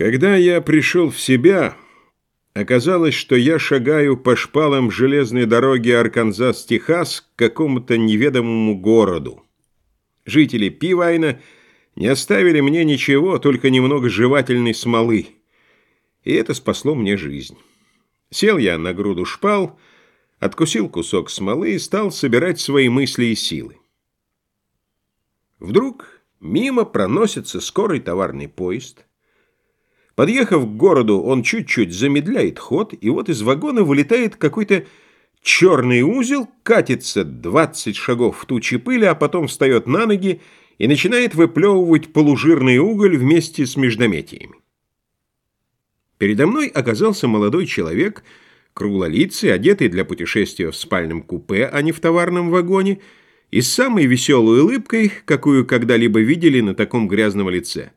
Когда я пришел в себя, оказалось, что я шагаю по шпалам железной дороги Арканзас-Техас к какому-то неведомому городу. Жители Пивайна не оставили мне ничего, только немного жевательной смолы. И это спасло мне жизнь. Сел я на груду шпал, откусил кусок смолы и стал собирать свои мысли и силы. Вдруг мимо проносится скорый товарный поезд — Подъехав к городу, он чуть-чуть замедляет ход, и вот из вагона вылетает какой-то черный узел, катится 20 шагов в тучи пыли, а потом встает на ноги и начинает выплевывать полужирный уголь вместе с междометиями. Передо мной оказался молодой человек, круглолицый, одетый для путешествия в спальном купе, а не в товарном вагоне, и с самой веселой улыбкой, какую когда-либо видели на таком грязном лице.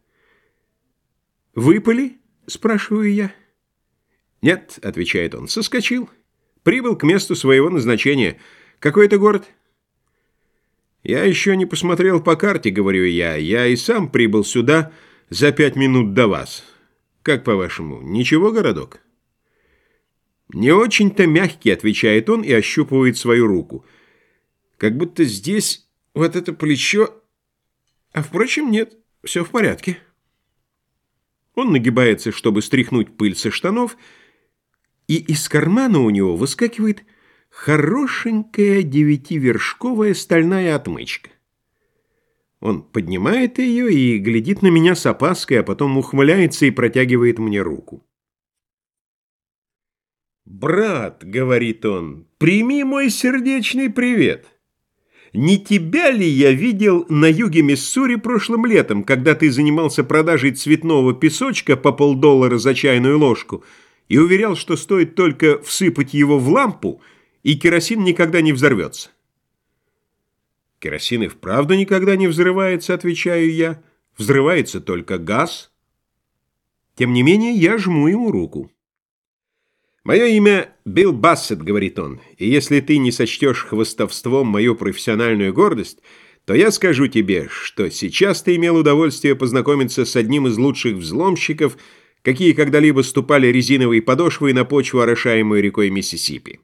«Выпали?» — спрашиваю я. «Нет», — отвечает он, — «соскочил. Прибыл к месту своего назначения. Какой это город?» «Я еще не посмотрел по карте», — говорю я. «Я и сам прибыл сюда за пять минут до вас. Как по-вашему, ничего, городок?» «Не очень-то мягкий», — отвечает он и ощупывает свою руку. «Как будто здесь вот это плечо...» «А впрочем, нет, все в порядке». Он нагибается, чтобы стряхнуть пыль со штанов, и из кармана у него выскакивает хорошенькая девятивершковая стальная отмычка. Он поднимает ее и глядит на меня с опаской, а потом ухмыляется и протягивает мне руку. «Брат», — говорит он, — «прими мой сердечный привет». Не тебя ли я видел на юге Миссури прошлым летом, когда ты занимался продажей цветного песочка по полдоллара за чайную ложку и уверял, что стоит только всыпать его в лампу, и керосин никогда не взорвется? Керосин и вправду никогда не взрывается, отвечаю я. Взрывается только газ. Тем не менее, я жму ему руку. «Мое имя Билл Бассет», — говорит он, «и если ты не сочтешь хвостовством мою профессиональную гордость, то я скажу тебе, что сейчас ты имел удовольствие познакомиться с одним из лучших взломщиков, какие когда-либо ступали резиновые подошвы на почву, орошаемую рекой Миссисипи.